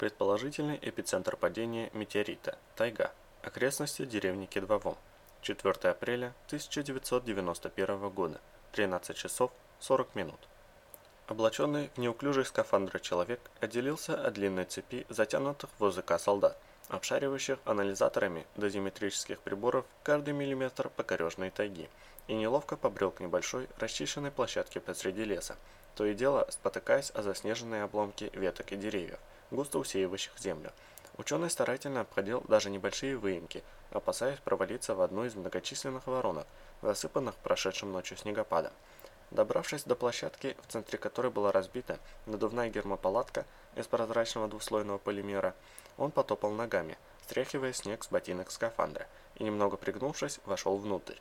Предположительный эпицентр падения метеорита – тайга. Окрестности деревни Кедвовом. 4 апреля 1991 года. 13 часов 40 минут. Облаченный в неуклюжий скафандр человек отделился от длинной цепи затянутых в ОЗК солдат, обшаривающих анализаторами дозиметрических приборов каждый миллиметр покорежной тайги, и неловко побрел к небольшой расчищенной площадке посреди леса, то и дело спотыкаясь о заснеженные обломки веток и деревьев густо усеивающих землю. Ученый старательно обходил даже небольшие выемки, опасаясь провалиться в одну из многочисленных воронок, засыпанных прошедшим ночью снегопадом. Добравшись до площадки, в центре которой была разбита надувная гермопалатка из прозрачного двуслойного полимера, он потопал ногами, стряхивая снег с ботинок скафандра, и немного пригнувшись, вошел внутрь.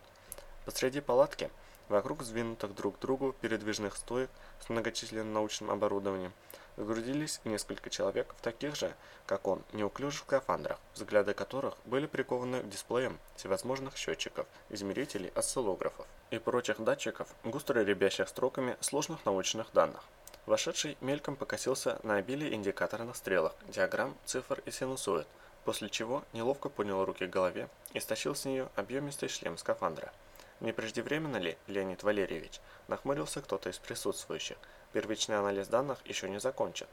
Посреди палатки, вокруг сдвинутых друг к другу передвижных стоек с многочисленным научным оборудованием, Сгрудились несколько человек в таких же, как он, неуклюжих скафандрах, взгляды которых были прикованы к дисплеям всевозможных счетчиков, измерителей, осциллографов и прочих датчиков, густо ребящих строками сложных научных данных. Вошедший мельком покосился на обилие индикаторных стрелок, диаграмм, цифр и синусоид, после чего неловко поднял руки к голове и стащил с нее объемистый шлем скафандра. Не преждевременно ли, Леонид Валерьевич, нахмурился кто-то из присутствующих, Первичный анализ данных еще не закончен.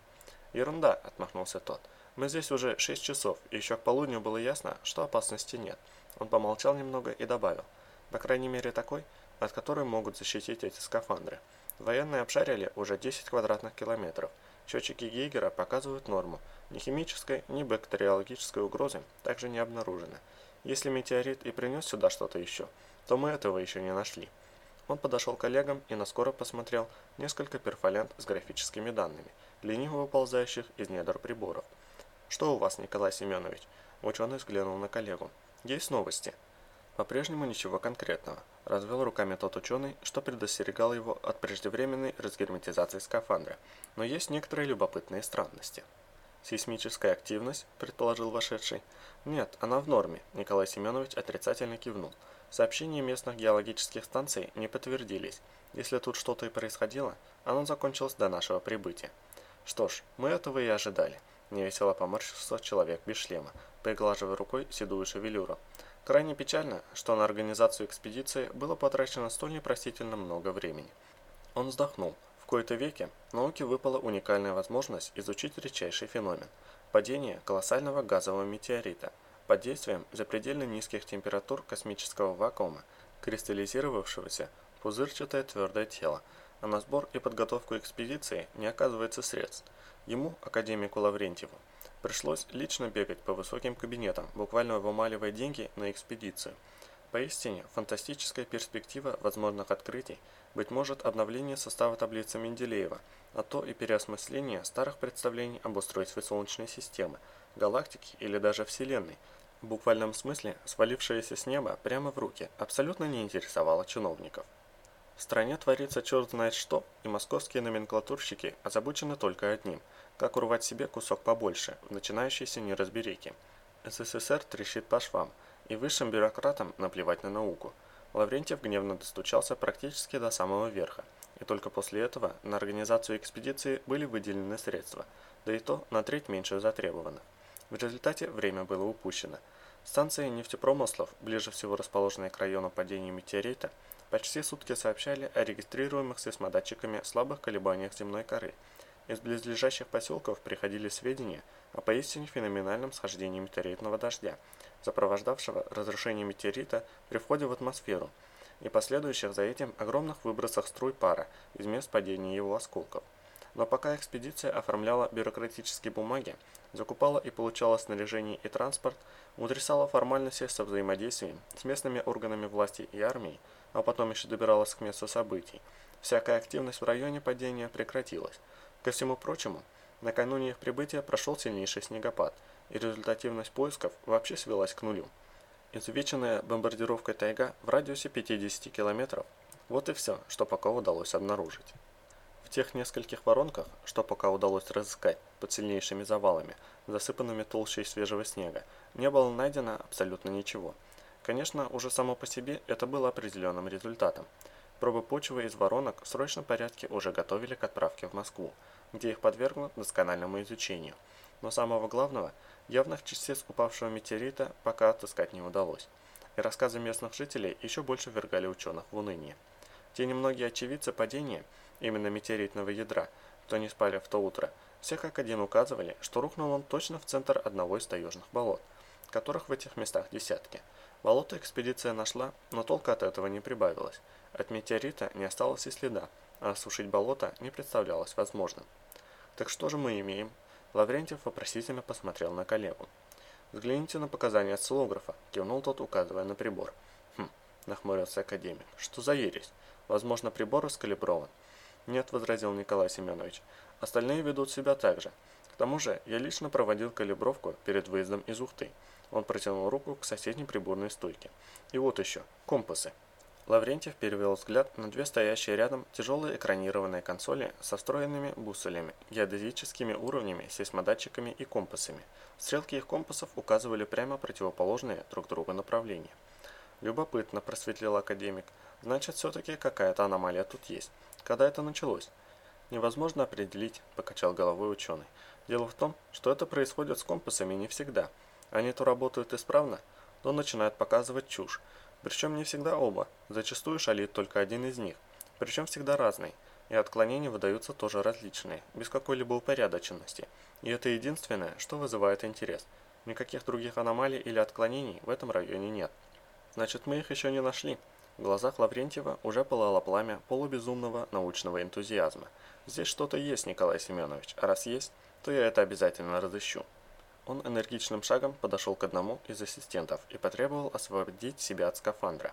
Ерунда, отмахнулся тот. Мы здесь уже 6 часов, и еще к полудню было ясно, что опасности нет. Он помолчал немного и добавил. По крайней мере такой, от которой могут защитить эти скафандры. Военные обшарили уже 10 квадратных километров. Счетчики Гейгера показывают норму. Ни химической, ни бактериологической угрозы также не обнаружено. Если метеорит и принес сюда что-то еще, то мы этого еще не нашли. Он подошел к коллегам и наскоро посмотрел несколько перфолент с графическими данными, лениво выползающих из недр приборов. «Что у вас, Николай Семенович?» Ученый взглянул на коллегу. «Есть новости?» По-прежнему ничего конкретного. Развел руками тот ученый, что предостерегал его от преждевременной разгерметизации скафандра. Но есть некоторые любопытные странности. «Сейсмическая активность?» – предположил вошедший. «Нет, она в норме», – Николай Семенович отрицательно кивнул. Сообщения местных геологических станций не подтвердились. Если тут что-то и происходило, оно закончилось до нашего прибытия. Что ж, мы этого и ожидали. Невесело поморщился человек без шлема, приглаживая рукой седую шевелюру. Крайне печально, что на организацию экспедиции было потрачено столь непростительно много времени. Он вздохнул. В кои-то веке науке выпала уникальная возможность изучить редчайший феномен – падение колоссального газового метеорита – под действием запредельно низких температур космического вакуума, кристаллизировавшегося пузырчатое твердое тело, а на сбор и подготовку экспедиции не оказывается средств. Ему, академику Лаврентьеву, пришлось лично бегать по высоким кабинетам, буквально вымаливая деньги на экспедицию. Поистине, фантастическая перспектива возможных открытий, быть может обновление состава таблицы Менделеева, а то и переосмысление старых представлений об устройстве Солнечной системы, галактики или даже Вселенной – в буквальном смысле свалившееся с неба прямо в руки, абсолютно не интересовало чиновников. В стране творится черт знает что, и московские номенклатурщики озабочены только одним – как урвать себе кусок побольше в начинающейся неразберихе. СССР трещит по швам, и высшим бюрократам наплевать на науку. Лаврентьев гневно достучался практически до самого верха, и только после этого на организацию экспедиции были выделены средства, да и то на треть меньше затребовано. В результате время было упущено. Станция нефтепромыслов, ближе всего расположенная к району падения метеорита, почти сутки сообщали о регистрируемых сейсмодатчиками слабых колебаниях земной коры. Из близлежащих поселков приходили сведения о поистине феноменальном схождении метеоритного дождя, сопровождавшего разрушение метеорита при входе в атмосферу, и последующих за этим огромных выбросах струй пара из мест падения его осколков. Но пока экспедиция оформляла бюрократические бумаги, закупала и получала снаряжение и транспорт, утрясала формальности со взаимодействием с местными органами власти и армией, а потом еще добиралась к месту событий, всякая активность в районе падения прекратилась. Ко всему прочему, накануне их прибытия прошел сильнейший снегопад, и результативность поисков вообще свелась к нулю. Изувеченная бомбардировкой тайга в радиусе 50 километров – вот и все, что пока удалось обнаружить. В тех нескольких воронках, что пока удалось разыскать под сильнейшими завалами, засыпанными толщей свежего снега, не было найдено абсолютно ничего. Конечно, уже само по себе это было определенным результатом. Пробы почвы из воронок в срочном порядке уже готовили к отправке в Москву, где их подвергнут доскональному изучению. Но самого главного, явных частиц упавшего метеорита пока отыскать не удалось. И рассказы местных жителей еще больше ввергали ученых в уныние. Те немногие очевидцы падения, именно метеоритного ядра, кто не спали в то утро, все как один указывали, что рухнул он точно в центр одного из таежных болот, которых в этих местах десятки. Болото экспедиция нашла, но толка от этого не прибавилось. От метеорита не осталось и следа, а осушить болото не представлялось возможным. Так что же мы имеем? Лаврентьев вопросительно посмотрел на коллегу. «Взгляните на показания осциллографа», — кивнул тот, указывая на прибор. «Хм», — нахмурился академик, — «что за ересь? Возможно, прибор раскалиброван». «Нет», — возразил Николай Семенович, — «остальные ведут себя так же. К тому же я лично проводил калибровку перед выездом из Ухты». Он протянул руку к соседней приборной стойке. «И вот еще, компасы». Лаврентьев перевел взгляд на две стоящие рядом тяжелые экранированные консоли со встроенными бусолями, геодезическими уровнями, сейсмодатчиками и компасами. Стрелки их компасов указывали прямо противоположные друг другу направления. Любопытно, просветлил академик. Значит, все-таки какая-то аномалия тут есть. Когда это началось? Невозможно определить, покачал головой ученый. Дело в том, что это происходит с компасами не всегда. Они то работают исправно, то начинают показывать чушь. Причем не всегда оба, зачастую шалит только один из них, причем всегда разный, и отклонения выдаются тоже различные, без какой-либо упорядоченности. И это единственное, что вызывает интерес. Никаких других аномалий или отклонений в этом районе нет. Значит, мы их еще не нашли. В глазах Лаврентьева уже пылало пламя полубезумного научного энтузиазма. Здесь что-то есть, Николай Семенович, а раз есть, то я это обязательно разыщу. Он энергичным шагом подошел к одному из ассистентов и потребовал освободить себя от скафандра.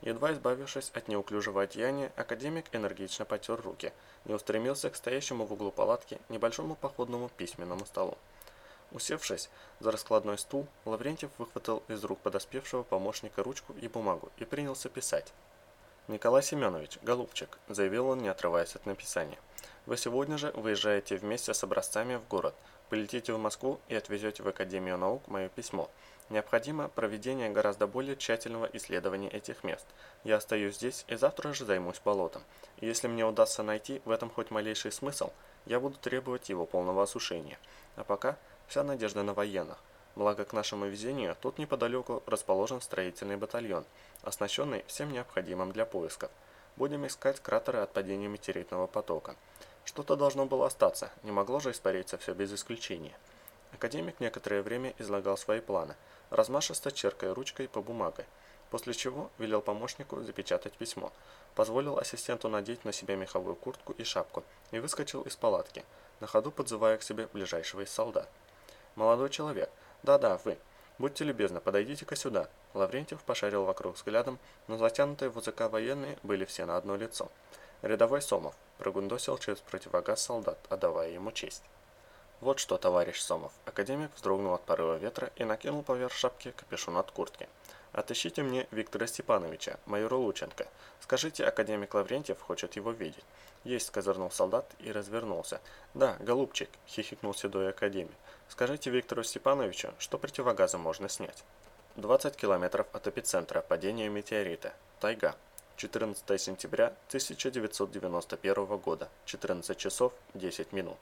Едва избавившись от неуклюжего одеяния, академик энергично потер руки и устремился к стоящему в углу палатки небольшому походному письменному столу. Усевшись за раскладной стул, Лаврентьев выхватил из рук подоспевшего помощника ручку и бумагу и принялся писать. «Николай Семенович, голубчик», — заявил он, не отрываясь от написания, — «вы сегодня же выезжаете вместе с образцами в город, Полетите в Москву и отвезете в Академию наук мое письмо. Необходимо проведение гораздо более тщательного исследования этих мест. Я остаюсь здесь и завтра же займусь болотом. И если мне удастся найти в этом хоть малейший смысл, я буду требовать его полного осушения. А пока вся надежда на военных. Благо к нашему везению тут неподалеку расположен строительный батальон, оснащенный всем необходимым для поисков. Будем искать кратеры от падения метеоритного потока. Что-то должно было остаться, не могло же испариться все без исключения. Академик некоторое время излагал свои планы, размашисто черкая ручкой по бумаге, после чего велел помощнику запечатать письмо, позволил ассистенту надеть на себя меховую куртку и шапку и выскочил из палатки, на ходу подзывая к себе ближайшего из солдат. «Молодой человек, да-да, вы, будьте любезны, подойдите-ка сюда». Лаврентьев пошарил вокруг взглядом, но затянутые в УЗК военные были все на одно лицо. Рядовой Сомов прогундосил через противогаз солдат, отдавая ему честь. «Вот что, товарищ Сомов!» Академик вздрогнул от порыва ветра и накинул поверх шапки капюшон от куртки. «Отыщите мне Виктора Степановича, майора Лученко. Скажите, академик Лаврентьев хочет его видеть». «Есть», — козырнул солдат и развернулся. «Да, голубчик», — хихикнул седой академик. «Скажите Виктору Степановичу, что противогазы можно снять». 20 километров от эпицентра падения метеорита. Тайга. 14 сентября 1991 года, 14 часов 10 минут.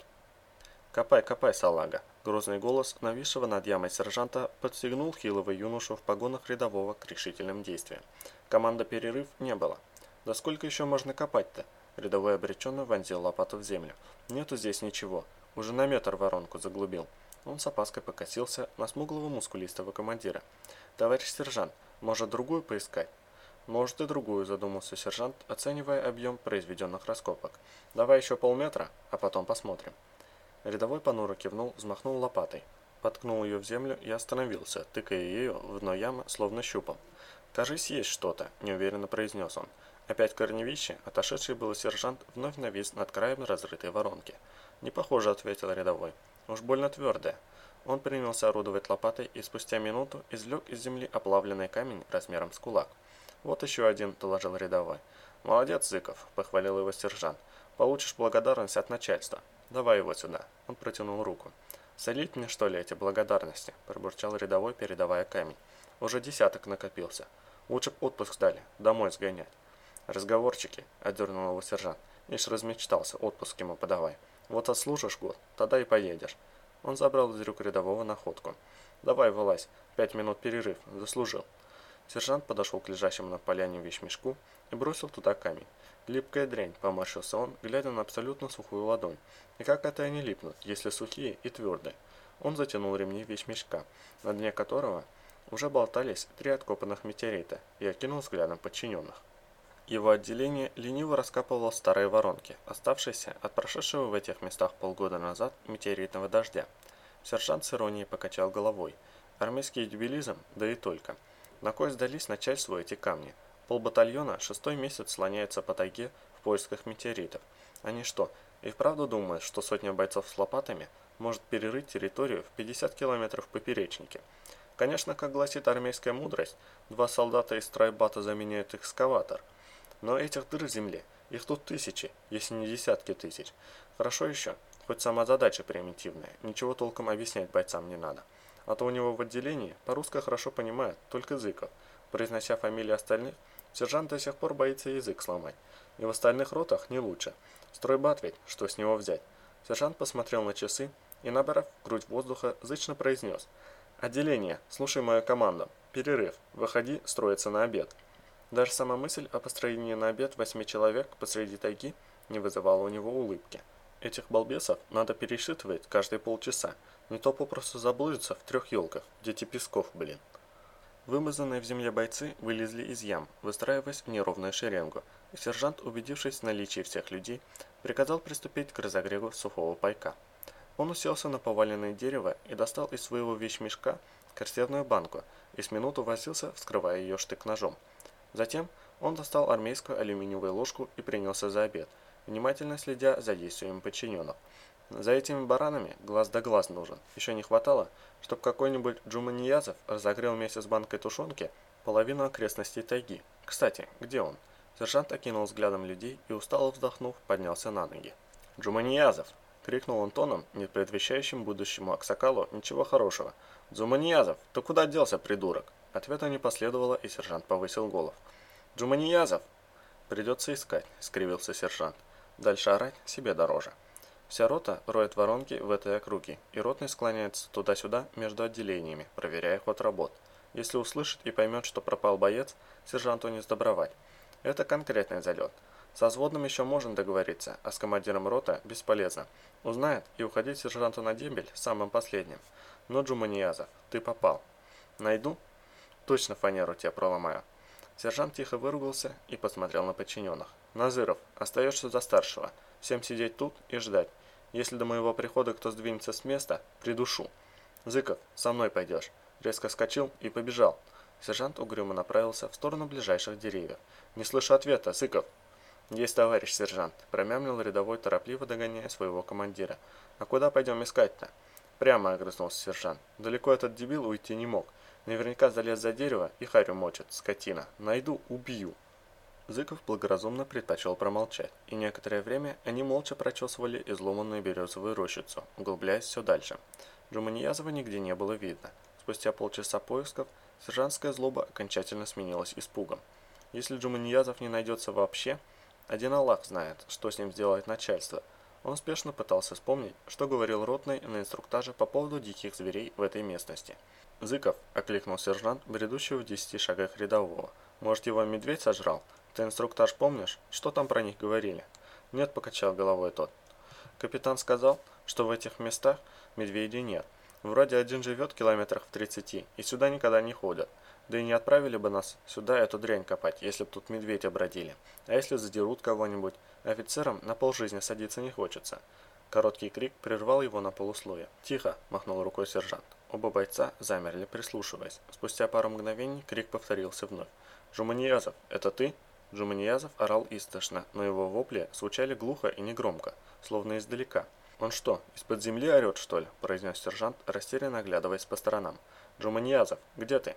«Копай, копай, салага!» Грозный голос нависшего над ямой сержанта подстегнул хилого юношу в погонах рядового к решительным действиям. Команда «Перерыв» не было. «Да сколько еще можно копать-то?» Рядовой обреченно вонзил лопату в землю. «Нету здесь ничего. Уже на метр воронку заглубил». Он с опаской покосился на смуглого мускулистого командира. «Товарищ сержант, может другую поискать?» Может и другую, задумался сержант, оценивая объем произведенных раскопок. Давай еще полметра, а потом посмотрим. Рядовой понуро кивнул, взмахнул лопатой. Подкнул ее в землю и остановился, тыкая ею в дно ямы, словно щупом. «Кажись, есть что-то», – неуверенно произнес он. Опять корневище, отошедший был сержант, вновь навис над краем разрытой воронки. «Не похоже», – ответил рядовой. «Уж больно твердое». Он принялся орудовать лопатой и спустя минуту извлек из земли оплавленный камень размером с кулак. «Вот еще один», – доложил рядовой. «Молодец, Зыков», – похвалил его сержант. «Получишь благодарность от начальства. Давай его сюда». Он протянул руку. «Солить мне, что ли, эти благодарности?» – пробурчал рядовой, передавая камень. «Уже десяток накопился. Лучше б отпуск дали, домой сгонять». «Разговорчики», – отдернул его сержант. «Ишь размечтался, отпуск ему подавай. Вот отслужишь год, тогда и поедешь». Он забрал из рук рядового находку. «Давай, вылазь. Пять минут перерыв. Заслужил». Сержант подошел к лежащему на поляне вещмешку и бросил туда камень. «Липкая дрянь», — поморщился он, глядя на абсолютно сухую ладонь. «И как это они липнут, если сухие и твердые?» Он затянул ремни вещмешка, на дне которого уже болтались три откопанных метеорита, и окинул взглядом подчиненных. Его отделение лениво раскапывало старые воронки, оставшиеся от прошедшего в этих местах полгода назад метеоритного дождя. Сержант с иронией покачал головой. Армейский дебилизм, да и только. На кой сдались начальству эти камни? Полбатальона шестой месяц слоняется по тайге в поисках метеоритов. Они что, и вправду думают, что сотня бойцов с лопатами может перерыть территорию в 50 километров поперечнике? Конечно, как гласит армейская мудрость, два солдата из стройбата заменяют экскаватор. Но этих дыр в земле, их тут тысячи, если не десятки тысяч. Хорошо еще, хоть сама задача примитивная, ничего толком объяснять бойцам не надо. А то у него в отделении по-русски хорошо понимает только Зыков. Произнося фамилии остальных, сержант до сих пор боится язык сломать. И в остальных ротах не лучше. Стройбат ведь, что с него взять? Сержант посмотрел на часы и, набрав грудь воздуха, зычно произнес – Отделение, слушай мою команду. Перерыв. Выходи строиться на обед. Даже сама мысль о построении на обед восьми человек посреди тайги не вызывала у него улыбки. Этих балбесов надо пересчитывать каждые полчаса, не то попросту заблудятся в трех елках, дети песков, блин. Вымазанные в земле бойцы вылезли из ям, выстраиваясь в неровную шеренгу, и сержант, убедившись в наличии всех людей, приказал приступить к разогреву сухого пайка. Он уселся на поваленное дерево и достал из своего вещмешка консервную банку и с минуту возился, вскрывая ее штык-ножом. Затем он достал армейскую алюминиевую ложку и принялся за обед, внимательно следя за действиями подчиненных. За этими баранами глаз да глаз нужен. Еще не хватало, чтобы какой-нибудь Джуманиязов разогрел вместе с банкой тушенки половину окрестностей тайги. Кстати, где он? Сержант окинул взглядом людей и, устало вздохнув, поднялся на ноги. «Джуманиязов!» — крикнул он тоном, не предвещающим будущему Аксакалу ничего хорошего. «Джуманиязов, ты куда делся, придурок?» Ответа не последовало, и сержант повысил голос. «Джуманиязов!» «Придется искать», — скривился сержант. «Дальше орать себе дороже». Вся рота роет воронки в этой округе, и ротный склоняется туда-сюда между отделениями, проверяя ход работ. Если услышит и поймет, что пропал боец, сержанту не сдобровать. Это конкретный залет. Со взводным еще можно договориться, а с командиром рота бесполезно. Узнает и уходить сержанту на дембель самым последним. Но, Джуманиязов, ты попал. Найду? Точно фанеру тебя проломаю. Сержант тихо выругался и посмотрел на подчиненных. Назыров, остаешься за старшего. Всем сидеть тут и ждать. Если до моего прихода кто сдвинется с места, придушу. Зыков, со мной пойдешь. Резко скочил и побежал. Сержант угрюмо направился в сторону ближайших деревьев. «Не слышу ответа, Зыков!» «Есть, товарищ сержант», – промямлил рядовой, торопливо догоняя своего командира. «А куда пойдем искать-то?» «Прямо», – огрызнулся сержант. «Далеко этот дебил уйти не мог. Наверняка залез за дерево и харю мочит, скотина. Найду, убью». Зыков благоразумно предпочел промолчать, и некоторое время они молча прочесывали изломанную березовую рощицу, углубляясь все дальше. Джуманиязова нигде не было видно. Спустя полчаса поисков сержантская злоба окончательно сменилась испугом. Если Джуманиязов не найдется вообще, один Аллах знает, что с ним сделает начальство. Он спешно пытался вспомнить, что говорил Ротный на инструктаже по поводу диких зверей в этой местности. «Зыков», – окликнул сержант, бредущего в десяти шагах рядового. «Может, его медведь сожрал? Ты инструктаж помнишь? Что там про них говорили?» «Нет», – покачал головой тот. Капитан сказал, что в этих местах медведей нет. Вроде один живет километрах в тридцати, и сюда никогда не ходят. Да и не отправили бы нас сюда эту дрянь копать, если б тут медведь обродили. А если задерут кого-нибудь? Офицерам на полжизни садиться не хочется. Короткий крик прервал его на полусловие. «Тихо!» – махнул рукой сержант. Оба бойца замерли, прислушиваясь. Спустя пару мгновений крик повторился вновь. «Жуманиязов, это ты?» Жуманиязов орал истошно, но его вопли звучали глухо и негромко, словно издалека. «Он что, из-под земли орет, что ли?» – произнес сержант, растерянно оглядываясь по сторонам. «Джуманиязов, где ты?»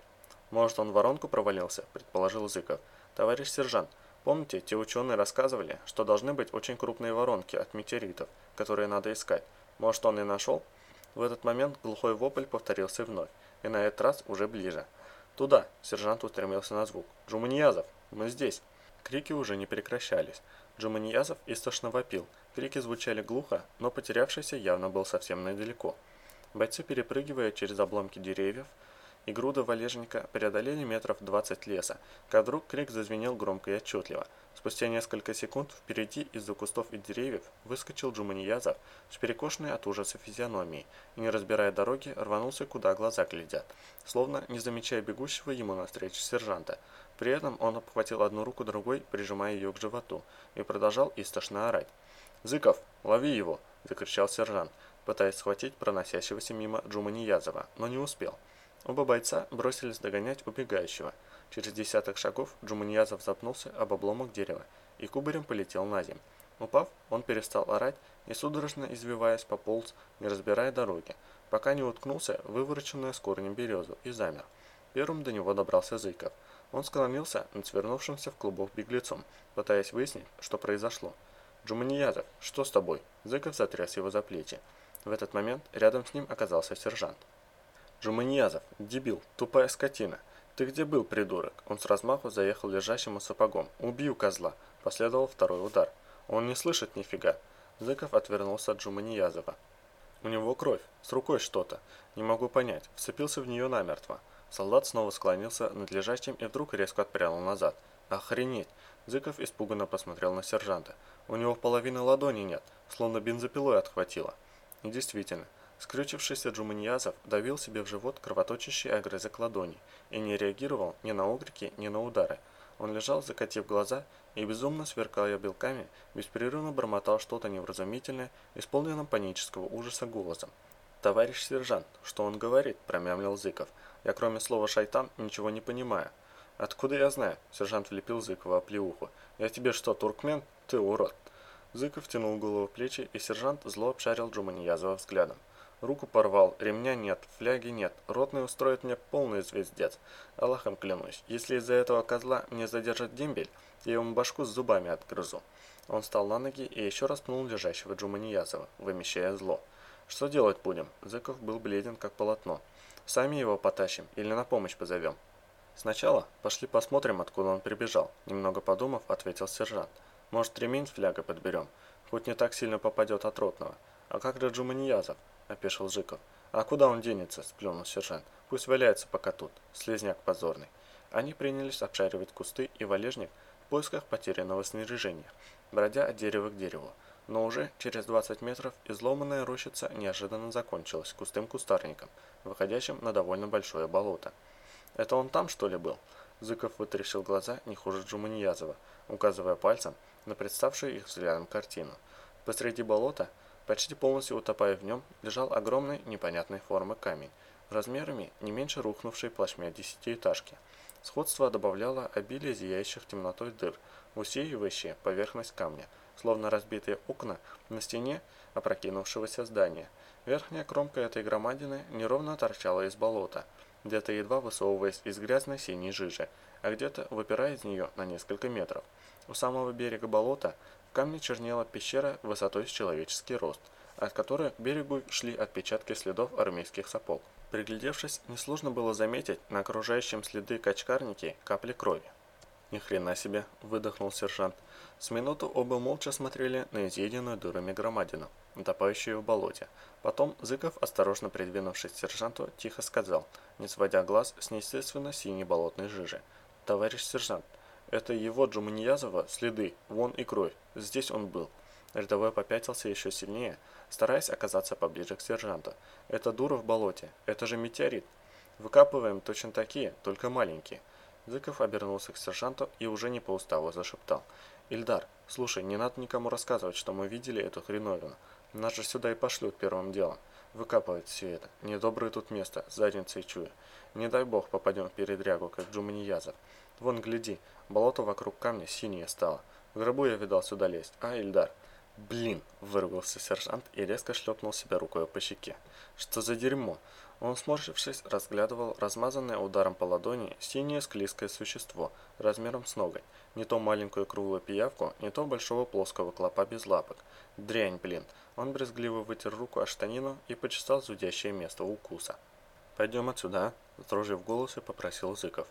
«Может, он воронку провалился?» – предположил Зыков. «Товарищ сержант, помните, те ученые рассказывали, что должны быть очень крупные воронки от метеоритов, которые надо искать. Может, он и нашел?» В этот момент глухой вопль повторился вновь, и на этот раз уже ближе. «Туда!» – сержант устремился на звук. «Джуманиязов, мы здесь!» Крики уже не прекращались. Джуманиязов истошно вопил. Крики звучали глухо, но потерявшийся явно был совсем недалеко. Бойцы, перепрыгивая через обломки деревьев и груды валежника, преодолели метров 20 леса, как вдруг крик зазвенел громко и отчетливо. Спустя несколько секунд впереди из-за кустов и деревьев выскочил Джуманиязов с перекошенной от ужаса физиономией и, не разбирая дороги, рванулся, куда глаза глядят, словно не замечая бегущего ему навстречу сержанта. При этом он обхватил одну руку другой, прижимая ее к животу, и продолжал истошно орать. «Зыков, лови его!» – закричал сержант, пытаясь схватить проносящегося мимо Джуманиязова, но не успел. Оба бойца бросились догонять убегающего. Через десяток шагов Джуманиязов запнулся об обломок дерева и кубарем полетел на землю. Упав, он перестал орать и, судорожно извиваясь, пополз, не разбирая дороги, пока не уткнулся в с корнем березу и замер. Первым до него добрался Зыков. Он склонился над свернувшимся в клубок беглецом, пытаясь выяснить, что произошло. «Джуманиязов, что с тобой?» Зыков затряс его за плечи. В этот момент рядом с ним оказался сержант. «Жуманиязов, дебил, тупая скотина! Ты где был, придурок?» Он с размаху заехал лежащему сапогом. «Убью козла!» Последовал второй удар. «Он не слышит нифига!» Зыков отвернулся от Жуманиязова. «У него кровь, с рукой что-то. Не могу понять, вцепился в нее намертво». Солдат снова склонился над лежащим и вдруг резко отпрянул назад. «Охренеть!» Зыков испуганно посмотрел на сержанта. «У него половины ладони нет, словно бензопилой отхватило». И действительно, Скрючившийся Джуманьязов давил себе в живот кровоточащий огрызок ладони и не реагировал ни на окрики, ни на удары. Он лежал, закатив глаза, и безумно сверкая белками, беспрерывно бормотал что-то невразумительное, исполненным панического ужаса голосом. «Товарищ сержант, что он говорит?» – промямлил Зыков. «Я кроме слова «шайтан» ничего не понимаю». «Откуда я знаю?» – сержант влепил Зыкова оплеуху. «Я тебе что, туркмен? Ты урод!» Зыков тянул голову в плечи, и сержант зло обшарил Джуманьязова взглядом. Руку порвал, ремня нет, фляги нет, ротный устроит мне полный звездец. Аллахом клянусь, если из-за этого козла мне задержат дембель, я ему башку с зубами отгрызу. Он встал на ноги и еще раз пнул лежащего Джуманиязова, вымещая зло. Что делать будем? Зыков был бледен, как полотно. Сами его потащим или на помощь позовем? Сначала пошли посмотрим, откуда он прибежал. Немного подумав, ответил сержант. Может, ремень с флягой подберем? Хоть не так сильно попадет от ротного. А как же Джуманиязов? – опешил Жиков. «А куда он денется?» – сплюнул сержант. «Пусть валяется пока тут. Слезняк позорный». Они принялись обшаривать кусты и валежник в поисках потерянного снаряжения, бродя от дерева к дереву. Но уже через 20 метров изломанная рощица неожиданно закончилась густым кустарником, выходящим на довольно большое болото. «Это он там, что ли, был?» Зыков вытаращил глаза не хуже Джуманиязова, указывая пальцем на представшую их взглядом картину. Посреди болота – Почти полностью утопая в нем, лежал огромный непонятной формы камень, размерами не меньше рухнувшей плашмя десятиэтажки. Сходство добавляло обилие зияющих темнотой дыр, усеивающие поверхность камня, словно разбитые окна на стене опрокинувшегося здания. Верхняя кромка этой громадины неровно торчала из болота, где-то едва высовываясь из грязной синей жижи, а где-то выпирая из нее на несколько метров. У самого берега болота камне чернела пещера высотой с человеческий рост, от которой к берегу шли отпечатки следов армейских сапог. Приглядевшись, несложно было заметить на окружающем следы качкарники капли крови. «Ни хрена себе!» – выдохнул сержант. С минуту оба молча смотрели на изъеденную дырами громадину, утопающую в болоте. Потом Зыков, осторожно придвинувшись к сержанту, тихо сказал, не сводя глаз с неестественно синей болотной жижи. «Товарищ сержант, это его Джуманиязова следы, вон и кровь. Здесь он был. Рядовой попятился еще сильнее, стараясь оказаться поближе к сержанту. Это дура в болоте. Это же метеорит. Выкапываем точно такие, только маленькие. Зыков обернулся к сержанту и уже не по уставу зашептал. «Ильдар, слушай, не надо никому рассказывать, что мы видели эту хреновину. Нас же сюда и пошлют первым делом. Выкапывать все это. Недоброе тут место, задницей чую. Не дай бог попадем в передрягу, как Джуманиязов. Вон, гляди, болото вокруг камня синее стало. В гробу я видал сюда лезть. А, Ильдар? Блин, выругался сержант и резко шлепнул себя рукой по щеке. Что за дерьмо? Он, сморщившись, разглядывал размазанное ударом по ладони синее склизкое существо размером с ногой. Не то маленькую круглую пиявку, не то большого плоского клопа без лапок. Дрянь, блин. Он брезгливо вытер руку о штанину и почесал зудящее место укуса. «Пойдем отсюда, а?» – в голосе попросил Зыков.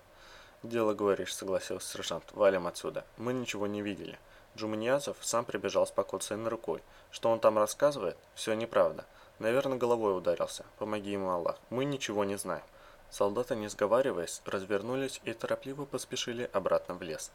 «Дело, говоришь», — согласился сержант. «Валим отсюда. Мы ничего не видели». Джуманиязов сам прибежал с покоцанной рукой. Что он там рассказывает, все неправда. Наверное, головой ударился. Помоги ему, Аллах. Мы ничего не знаем. Солдаты, не сговариваясь, развернулись и торопливо поспешили обратно в лес.